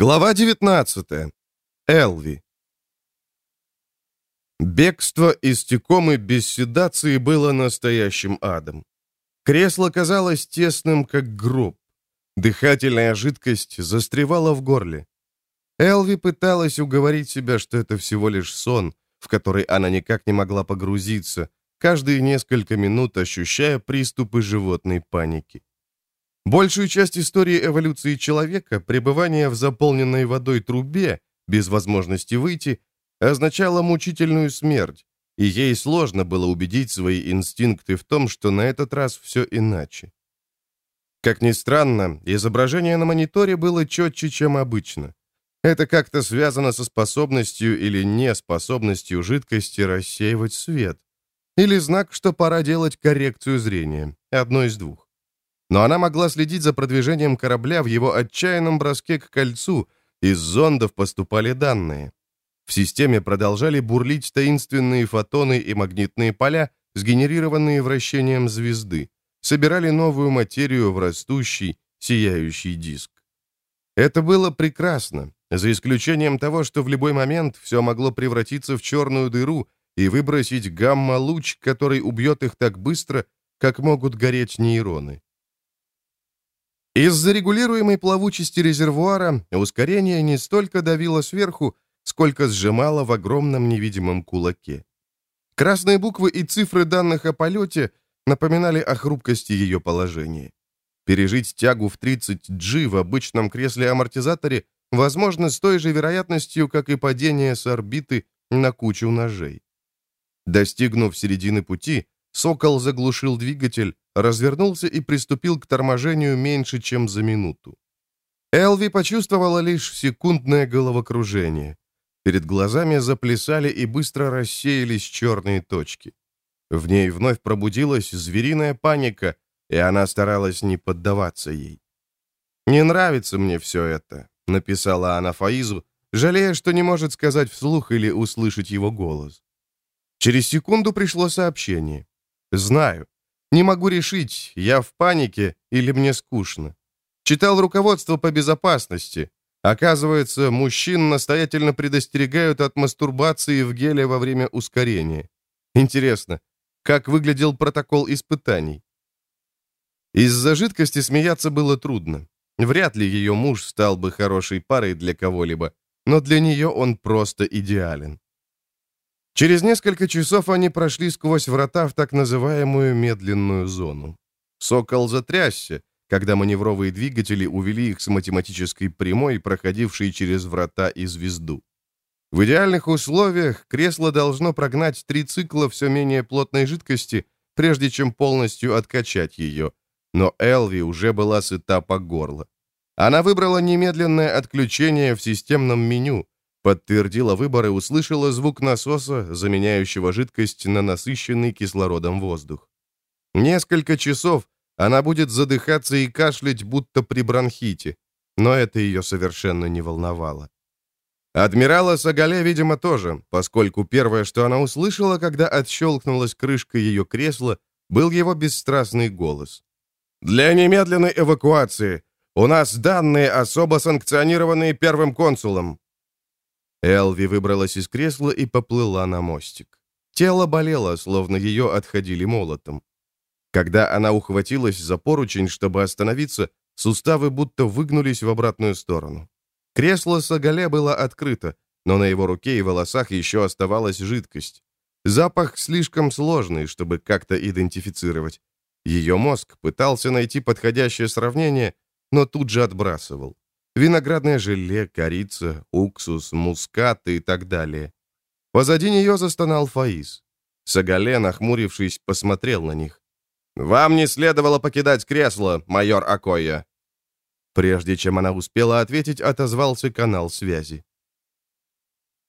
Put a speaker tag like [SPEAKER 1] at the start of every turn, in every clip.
[SPEAKER 1] Глава 19. Элви. Бегство из Текомы без седации было настоящим адом. Кресло казалось тесным, как гроб. Дыхательная жидкость застревала в горле. Элви пыталась уговорить себя, что это всего лишь сон, в который она никак не могла погрузиться, каждые несколько минут ощущая приступы животной паники. Большую часть истории эволюции человека, пребывание в заполненной водой трубе, без возможности выйти, означало мучительную смерть, и ей сложно было убедить свои инстинкты в том, что на этот раз все иначе. Как ни странно, изображение на мониторе было четче, чем обычно. Это как-то связано со способностью или неспособностью жидкости рассеивать свет. Или знак, что пора делать коррекцию зрения. Одно из двух но она могла следить за продвижением корабля в его отчаянном броске к кольцу, из зондов поступали данные. В системе продолжали бурлить таинственные фотоны и магнитные поля, сгенерированные вращением звезды, собирали новую материю в растущий, сияющий диск. Это было прекрасно, за исключением того, что в любой момент все могло превратиться в черную дыру и выбросить гамма-луч, который убьет их так быстро, как могут гореть нейроны. Из-за регулируемой плавучести резервуара ускорение не столько давило сверху, сколько сжимало в огромном невидимом кулаке. Красные буквы и цифры данных о полете напоминали о хрупкости ее положения. Пережить тягу в 30G в обычном кресле-амортизаторе возможно с той же вероятностью, как и падение с орбиты на кучу ножей. Достигнув середины пути, «Сокол» заглушил двигатель, развернулся и приступил к торможению меньше, чем за минуту. Элви почувствовала лишь секундное головокружение. Перед глазами заплясали и быстро рассеялись черные точки. В ней вновь пробудилась звериная паника, и она старалась не поддаваться ей. «Не нравится мне все это», — написала она Фаизу, жалея, что не может сказать вслух или услышать его голос. Через секунду пришло сообщение. «Знаю. Не могу решить, я в панике или мне скучно. Читал руководство по безопасности. Оказывается, мужчин настоятельно предостерегают от мастурбации в геле во время ускорения. Интересно, как выглядел протокол испытаний? Из-за жидкости смеяться было трудно. Вряд ли ее муж стал бы хорошей парой для кого-либо, но для нее он просто идеален. Через несколько часов они прошли сквозь врата в так называемую медленную зону. «Сокол» затрясся, когда маневровые двигатели увели их с математической прямой, проходившей через врата и звезду. В идеальных условиях кресло должно прогнать три цикла все менее плотной жидкости, прежде чем полностью откачать ее. Но Элви уже была сыта по горло. Она выбрала немедленное отключение в системном меню, Подтвердила выбор и услышала звук насоса, заменяющего жидкость на насыщенный кислородом воздух. Несколько часов она будет задыхаться и кашлять, будто при бронхите, но это ее совершенно не волновало. Адмирала Сагале, видимо, тоже, поскольку первое, что она услышала, когда отщелкнулась крышка ее кресла, был его бесстрастный голос. «Для немедленной эвакуации! У нас данные, особо санкционированные первым консулом. Элви выбралась из кресла и поплыла на мостик. Тело болело, словно ее отходили молотом. Когда она ухватилась за поручень, чтобы остановиться, суставы будто выгнулись в обратную сторону. Кресло Сагале было открыто, но на его руке и волосах еще оставалась жидкость. Запах слишком сложный, чтобы как-то идентифицировать. Ее мозг пытался найти подходящее сравнение, но тут же отбрасывал. Виноградное желе, корица, уксус, мускат и так далее. Позади нее застонал Фаис. Сагале, нахмурившись, посмотрел на них. «Вам не следовало покидать кресло, майор Акоя!» Прежде чем она успела ответить, отозвался канал связи.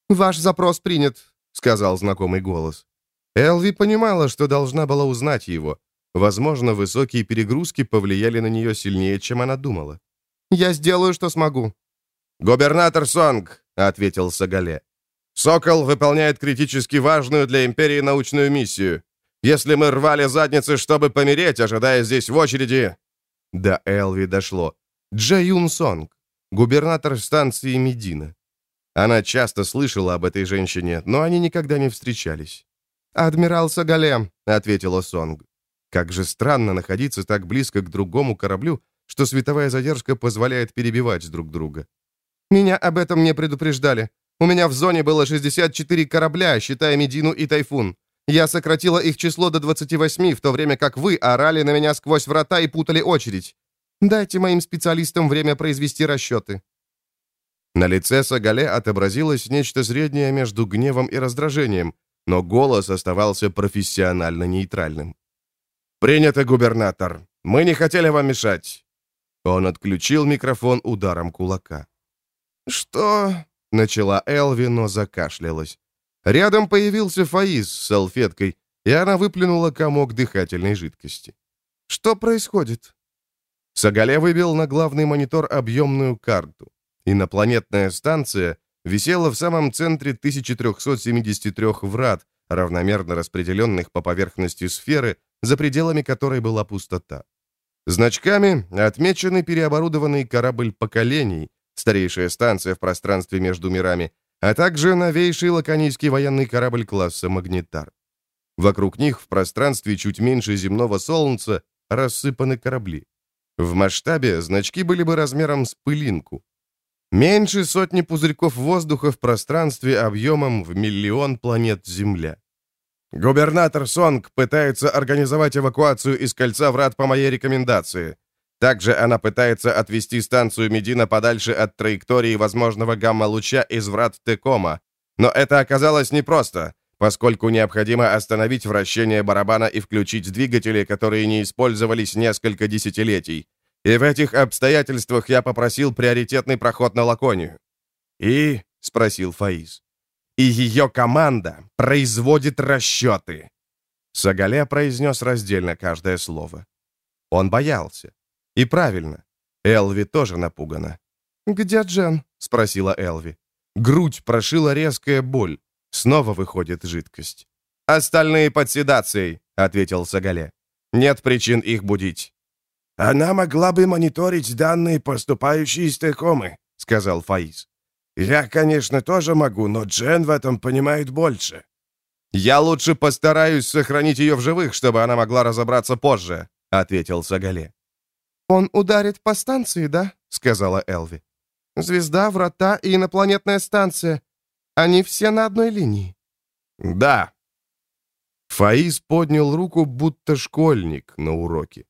[SPEAKER 1] «Ваш запрос принят», — сказал знакомый голос. Элви понимала, что должна была узнать его. Возможно, высокие перегрузки повлияли на нее сильнее, чем она думала. Я сделаю, что смогу». «Губернатор Сонг», — ответил Сагале. «Сокол выполняет критически важную для Империи научную миссию. Если мы рвали задницы, чтобы помереть, ожидая здесь в очереди...» До Элви дошло. Джаюн Сонг. губернатор станции Медина. Она часто слышала об этой женщине, но они никогда не встречались. «Адмирал Сагале», — ответила Сонг. Как же странно находиться так близко к другому кораблю, что световая задержка позволяет перебивать друг друга. «Меня об этом не предупреждали. У меня в зоне было 64 корабля, считая Медину и Тайфун. Я сократила их число до 28, в то время как вы орали на меня сквозь врата и путали очередь. Дайте моим специалистам время произвести расчеты». На лице Сагале отобразилось нечто среднее между гневом и раздражением, но голос оставался профессионально нейтральным. «Принято, губернатор. Мы не хотели вам мешать». Он отключил микрофон ударом кулака. «Что?» — начала Элви, но закашлялась. Рядом появился Фаиз с салфеткой, и она выплюнула комок дыхательной жидкости. «Что происходит?» Сагале вывел на главный монитор объемную карту. Инопланетная станция висела в самом центре 1373 врат, равномерно распределенных по поверхности сферы, за пределами которой была пустота. Значками отмечены переоборудованный корабль поколений, старейшая станция в пространстве между мирами, а также новейший лаконийский военный корабль класса «Магнитар». Вокруг них в пространстве чуть меньше земного солнца рассыпаны корабли. В масштабе значки были бы размером с пылинку. Меньше сотни пузырьков воздуха в пространстве объемом в миллион планет Земля. Губернатор Сонг пытается организовать эвакуацию из кольца врат по моей рекомендации. Также она пытается отвести станцию Медина подальше от траектории возможного гамма-луча из врат Текома. Но это оказалось непросто, поскольку необходимо остановить вращение барабана и включить двигатели, которые не использовались несколько десятилетий. И в этих обстоятельствах я попросил приоритетный проход на Лаконию. «И?» — спросил Фаиз. «И ее команда производит расчеты». Сагале произнес раздельно каждое слово. Он боялся. И правильно. Элви тоже напугана. «Где Джен?» — спросила Элви. Грудь прошила резкая боль. Снова выходит жидкость. «Остальные под седацией», — ответил Сагале. «Нет причин их будить».
[SPEAKER 2] «Она могла бы мониторить данные, поступающие из Текомы», — сказал Фаиз. «Я, конечно, тоже могу, но Джен в этом понимает больше».
[SPEAKER 1] «Я лучше постараюсь сохранить ее в живых, чтобы она могла разобраться позже», — ответил Сагале. «Он ударит по станции, да?» — сказала Элви. «Звезда, врата и инопланетная станция. Они все на одной линии». «Да». Фаиз поднял руку, будто школьник на уроке.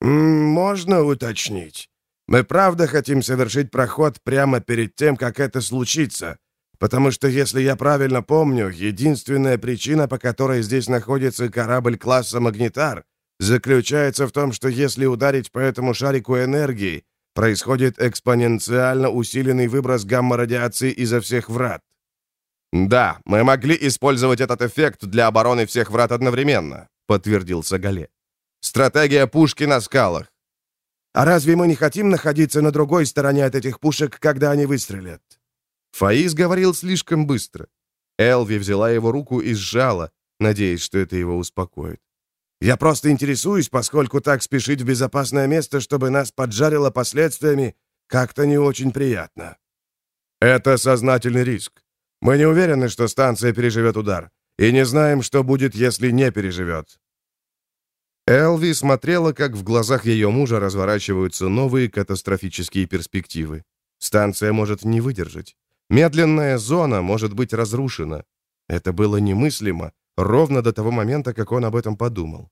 [SPEAKER 2] «Можно уточнить? Мы правда хотим совершить проход прямо перед тем, как это случится? Потому что, если я правильно помню, единственная причина, по которой здесь находится корабль класса «Магнитар», заключается в том, что если ударить по этому шарику энергии, происходит экспоненциально усиленный выброс гамма-радиации изо всех врат.
[SPEAKER 1] «Да, мы могли использовать этот эффект для обороны всех врат одновременно», — подтвердил Сагале. «Стратегия пушки на скалах».
[SPEAKER 2] «А разве мы не хотим находиться на другой стороне от этих пушек, когда они выстрелят?»
[SPEAKER 1] Фаиз говорил слишком быстро. Элви взяла его руку и сжала, надеясь, что это его успокоит.
[SPEAKER 2] Я просто интересуюсь, поскольку так спешить в безопасное место, чтобы нас поджарило последствиями, как-то не очень приятно.
[SPEAKER 1] Это сознательный риск. Мы не уверены, что станция переживет удар, и не знаем, что будет, если не переживет. Элви смотрела, как в глазах ее мужа разворачиваются новые катастрофические перспективы. Станция может не выдержать. Медленная зона может быть разрушена. Это было немыслимо, ровно до того момента, как он об этом подумал.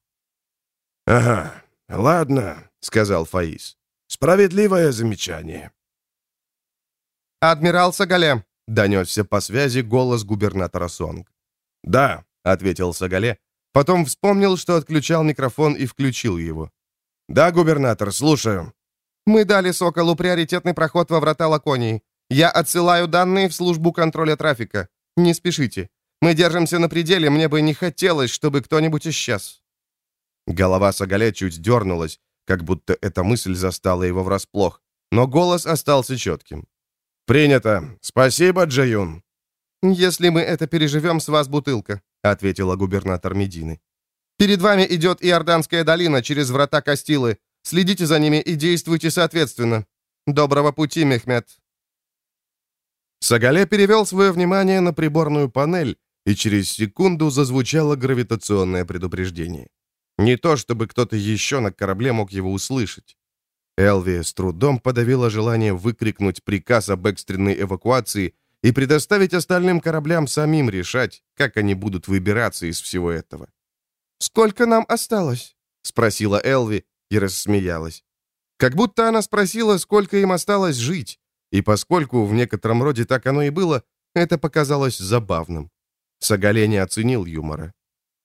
[SPEAKER 2] «Ага, ладно», — сказал Фаис. «Справедливое замечание».
[SPEAKER 1] «Адмирал Сагале», — донесся по связи голос губернатора Сонг. «Да», — ответил Сагале, потом вспомнил, что отключал микрофон и включил его. «Да, губернатор, слушаю». «Мы дали Соколу приоритетный проход во врата Лаконии. Я отсылаю данные в службу контроля трафика. Не спешите. Мы держимся на пределе, мне бы не хотелось, чтобы кто-нибудь исчез». Голова Сагале чуть дернулась, как будто эта мысль застала его врасплох, но голос остался четким. «Принято. Спасибо, Джаюн». «Если мы это переживем, с вас бутылка», — ответила губернатор Медины. «Перед вами идет Иорданская долина через врата Кастилы. Следите за ними и действуйте соответственно. Доброго пути, Мехмед!» Сагале перевел свое внимание на приборную панель, и через секунду зазвучало гравитационное предупреждение. Не то, чтобы кто-то еще на корабле мог его услышать. Элви с трудом подавила желание выкрикнуть приказ об экстренной эвакуации и предоставить остальным кораблям самим решать, как они будут выбираться из всего этого. «Сколько нам осталось?» — спросила Элви и рассмеялась. Как будто она спросила, сколько им осталось жить, и поскольку в некотором роде так оно и было, это показалось забавным. Сагале не оценил юмора.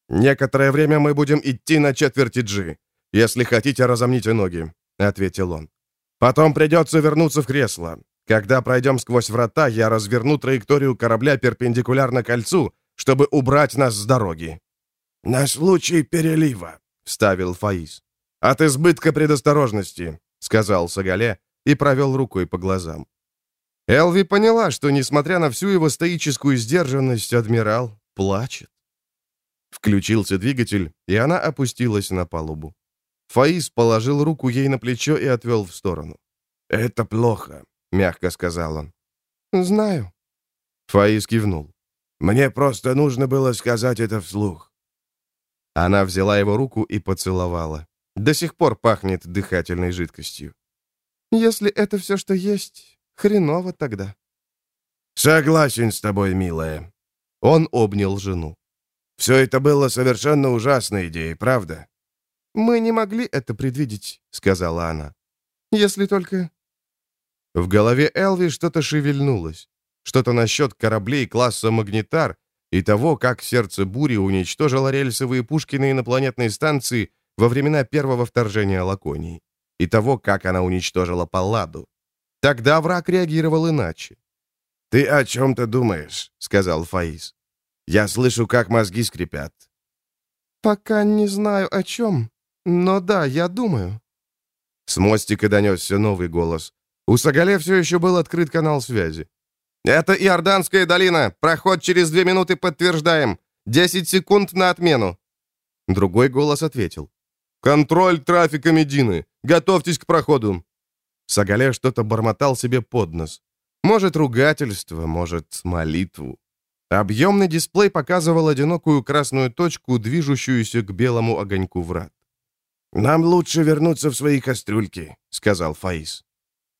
[SPEAKER 1] «Некоторое время мы будем идти на четверти G. Если хотите, разомните ноги», — ответил он. «Потом придется вернуться в кресло. Когда пройдем сквозь врата, я разверну траекторию корабля перпендикулярно кольцу, чтобы убрать нас с дороги».
[SPEAKER 2] «На случай перелива», —
[SPEAKER 1] вставил Фаис. «От избытка предосторожности», — сказал Сагале и провел рукой по глазам. Элви поняла, что, несмотря на всю его стоическую сдержанность, адмирал плачет. Включился двигатель, и она опустилась на палубу. Фаис положил руку ей на плечо и отвел в сторону.
[SPEAKER 2] «Это плохо», — мягко сказал он.
[SPEAKER 1] «Знаю». Фаис кивнул.
[SPEAKER 2] «Мне просто нужно было сказать это вслух».
[SPEAKER 1] Она взяла его руку и поцеловала. До сих пор пахнет дыхательной жидкостью. «Если это все, что есть, хреново тогда».
[SPEAKER 2] «Согласен с тобой, милая».
[SPEAKER 1] Он обнял жену.
[SPEAKER 2] «Все это было совершенно ужасной идеей, правда?»
[SPEAKER 1] «Мы не могли это предвидеть», — сказала она. «Если только...» В голове Элви что-то шевельнулось. Что-то насчет кораблей класса «Магнитар» и того, как сердце бури уничтожило рельсовые пушки на инопланетной станции во времена первого вторжения Лаконии, и того, как она уничтожила Палладу. Тогда враг реагировал иначе.
[SPEAKER 2] «Ты о чем-то думаешь», — сказал Фаис. «Я слышу, как мозги скрипят».
[SPEAKER 1] «Пока не знаю о чем, но да, я думаю». С мостика донесся новый голос. У Сагале все еще был открыт канал связи. «Это Иорданская долина. Проход через две минуты подтверждаем. Десять секунд на отмену». Другой голос ответил. «Контроль трафика Медины. Готовьтесь к проходу». Сагале что-то бормотал себе под нос. Может, ругательство, может, молитву. Объемный дисплей показывал одинокую красную точку, движущуюся к белому огоньку врат.
[SPEAKER 2] «Нам лучше вернуться в свои кастрюльки», — сказал Фаис.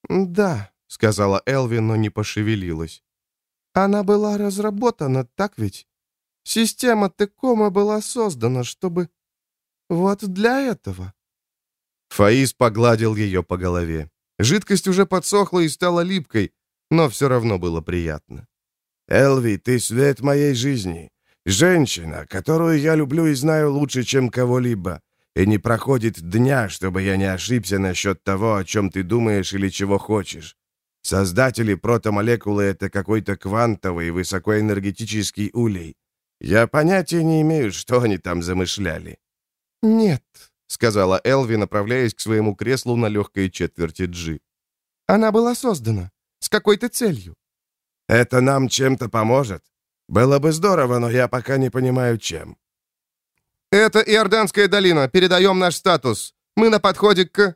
[SPEAKER 1] «Да», — сказала Элви, но не пошевелилась. «Она была разработана, так ведь? Система Текома была создана, чтобы... Вот для этого». Фаис погладил ее по голове. Жидкость уже подсохла и стала липкой, но все равно было приятно.
[SPEAKER 2] «Элви, ты свет моей жизни. Женщина, которую я люблю и знаю лучше, чем кого-либо. И не проходит дня, чтобы я не ошибся насчет того, о чем ты думаешь или чего хочешь. Создатели протомолекулы — это какой-то квантовый высокоэнергетический улей. Я понятия не имею, что они там замышляли».
[SPEAKER 1] «Нет», — сказала Элви, направляясь к своему креслу на легкой четверти G. «Она была создана. С какой-то целью».
[SPEAKER 2] «Это нам чем-то поможет? Было бы здорово, но я пока не понимаю, чем».
[SPEAKER 1] «Это Иорданская долина. Передаем наш статус. Мы на подходе к...»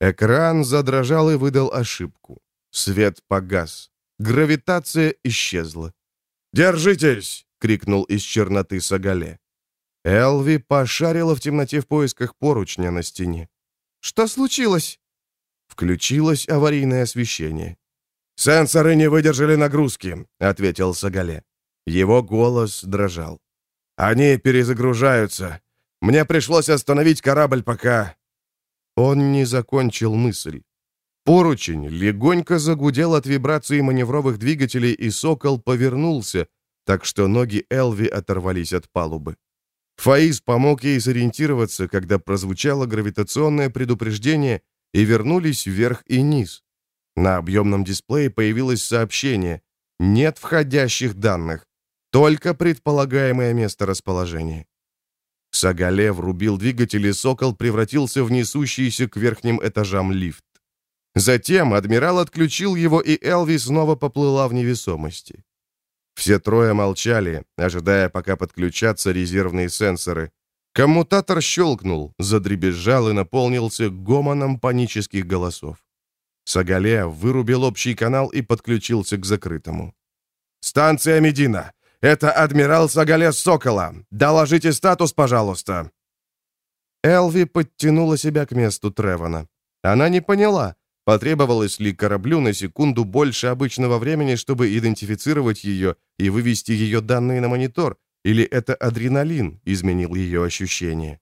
[SPEAKER 1] Экран задрожал и выдал ошибку. Свет погас. Гравитация исчезла.
[SPEAKER 2] «Держитесь!»
[SPEAKER 1] — крикнул из черноты Сагале. Элви пошарила в темноте в поисках поручня на стене. «Что случилось?» Включилось аварийное освещение.
[SPEAKER 2] «Сенсоры не выдержали нагрузки», — ответил
[SPEAKER 1] Сагале. Его голос дрожал. «Они перезагружаются. Мне пришлось остановить корабль, пока...» Он не закончил мысль. Поручень легонько загудел от вибрации маневровых двигателей, и «Сокол» повернулся, так что ноги Элви оторвались от палубы. Фаис помог ей сориентироваться, когда прозвучало гравитационное предупреждение, и вернулись вверх и низ. На объемном дисплее появилось сообщение «Нет входящих данных, только предполагаемое место расположения». Сагале врубил двигатель, и «Сокол» превратился в несущийся к верхним этажам лифт. Затем адмирал отключил его, и Элви снова поплыла в невесомости. Все трое молчали, ожидая, пока подключатся резервные сенсоры. Коммутатор щелкнул, задребезжал и наполнился гомоном панических голосов. Сагале вырубил общий канал и подключился к закрытому.
[SPEAKER 2] «Станция Медина! Это адмирал Сагале Сокола! Доложите статус, пожалуйста!»
[SPEAKER 1] Элви подтянула себя к месту Тревона. Она не поняла, потребовалось ли кораблю на секунду больше обычного времени, чтобы идентифицировать ее и вывести ее данные на монитор, или это адреналин изменил ее ощущения.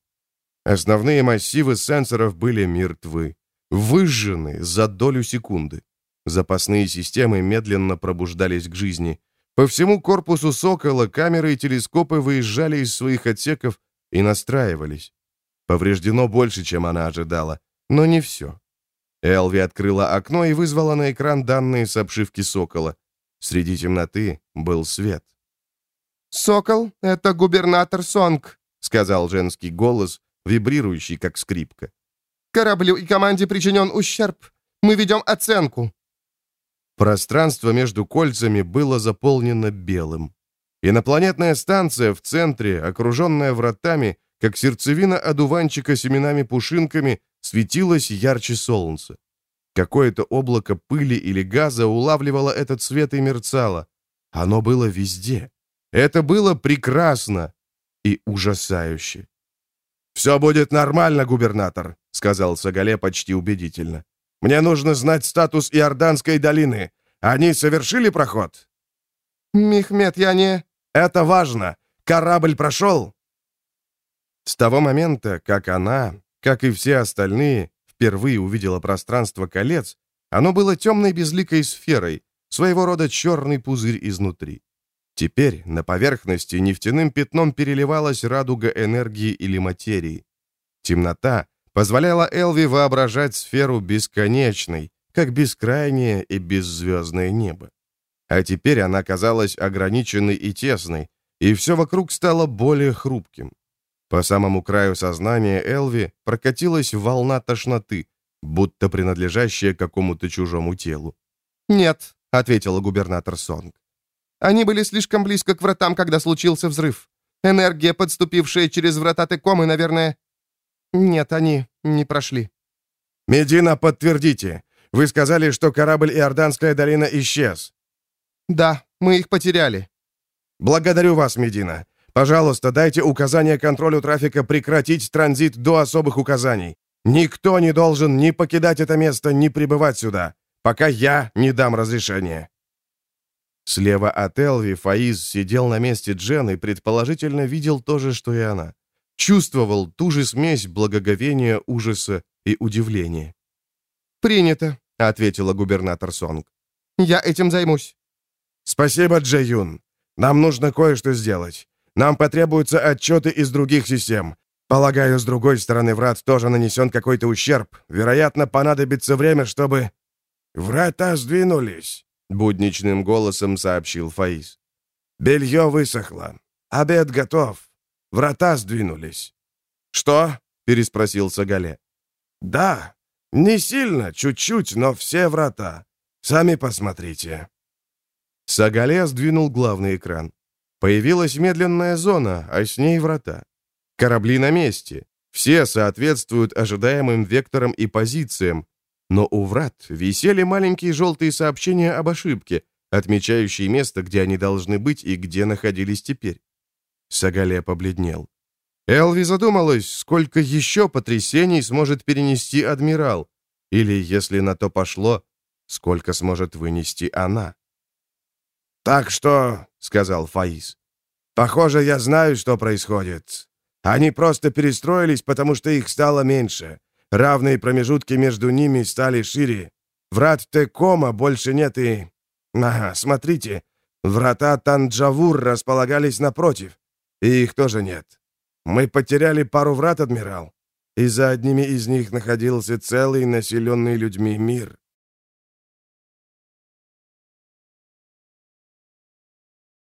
[SPEAKER 1] Основные массивы сенсоров были мертвы, выжжены за долю секунды. Запасные системы медленно пробуждались к жизни. По всему корпусу «Сокола» камеры и телескопы выезжали из своих отсеков и настраивались. Повреждено больше, чем она ожидала, но не все. Элви открыла окно и вызвала на экран данные с обшивки «Сокола». Среди темноты был свет.
[SPEAKER 3] «Сокол — это губернатор Сонг», — сказал женский голос, вибрирующий, как скрипка. «Кораблю и команде причинен ущерб. Мы ведем оценку».
[SPEAKER 1] Пространство между кольцами было заполнено белым. Инопланетная станция в центре, окруженная вратами, как сердцевина одуванчика семенами-пушинками, светилась ярче солнца. Какое-то облако пыли или газа улавливало этот свет и мерцало. Оно было везде. Это было прекрасно и ужасающе.
[SPEAKER 2] «Все будет нормально, губернатор», — сказал Сагале почти убедительно. «Мне нужно знать статус Иорданской долины. Они совершили проход?»
[SPEAKER 3] «Мехмед, я не...»
[SPEAKER 2] «Это важно. Корабль прошел?»
[SPEAKER 1] С того момента, как она, как и все остальные, впервые увидела пространство колец, оно было темной безликой сферой, своего рода черный пузырь изнутри. Теперь на поверхности нефтяным пятном переливалась радуга энергии или материи. Темнота позволяла Элви воображать сферу бесконечной, как бескрайнее и беззвездное небо. А теперь она казалась ограниченной и тесной, и все вокруг стало более хрупким. По самому краю сознания Элви прокатилась волна тошноты, будто принадлежащая какому-то чужому телу.
[SPEAKER 3] «Нет», — ответила губернатор Сонг. «Они были слишком близко к вратам, когда случился взрыв. Энергия, подступившая через врата Текомы, наверное... Нет, они не прошли».
[SPEAKER 2] «Медина, подтвердите. Вы сказали, что корабль Иорданская долина исчез».
[SPEAKER 3] «Да, мы их потеряли».
[SPEAKER 2] «Благодарю вас, Медина. Пожалуйста, дайте указание контролю трафика прекратить транзит до особых указаний. Никто не должен ни покидать это место, ни прибывать сюда, пока я не дам разрешения».
[SPEAKER 1] Слева от Элви Фаиз сидел на месте Джен и предположительно видел то же, что и она. Чувствовал ту же смесь благоговения, ужаса и удивления.
[SPEAKER 3] «Принято», — ответила губернатор Сонг. «Я этим займусь».
[SPEAKER 2] «Спасибо, Джаюн. Нам нужно кое-что сделать. Нам потребуются отчеты из других систем. Полагаю, с другой стороны врат тоже нанесен какой-то ущерб. Вероятно, понадобится время, чтобы...» «Врата сдвинулись», — будничным голосом сообщил Фаис. «Белье высохло. Обед готов. Врата сдвинулись».
[SPEAKER 1] «Что?» — переспросил Сагале.
[SPEAKER 2] «Да, не сильно, чуть-чуть, но все врата. Сами посмотрите».
[SPEAKER 1] Сагале сдвинул главный экран. Появилась медленная зона, а с ней врата. Корабли на месте. Все соответствуют ожидаемым векторам и позициям. Но у врат висели маленькие желтые сообщения об ошибке, отмечающие место, где они должны быть и где находились теперь. Сагале побледнел. Элви задумалась, сколько еще потрясений сможет перенести адмирал, или, если на то пошло, сколько сможет вынести она.
[SPEAKER 2] «Так что», — сказал Фаис, — «похоже, я знаю, что происходит. Они просто перестроились, потому что их стало меньше. Равные промежутки между ними стали шире. Врат Текома больше нет и... Ага, смотрите, врата Танджавур располагались напротив, и их тоже нет. Мы потеряли пару врат, адмирал, и за одними из них находился целый населенный людьми мир.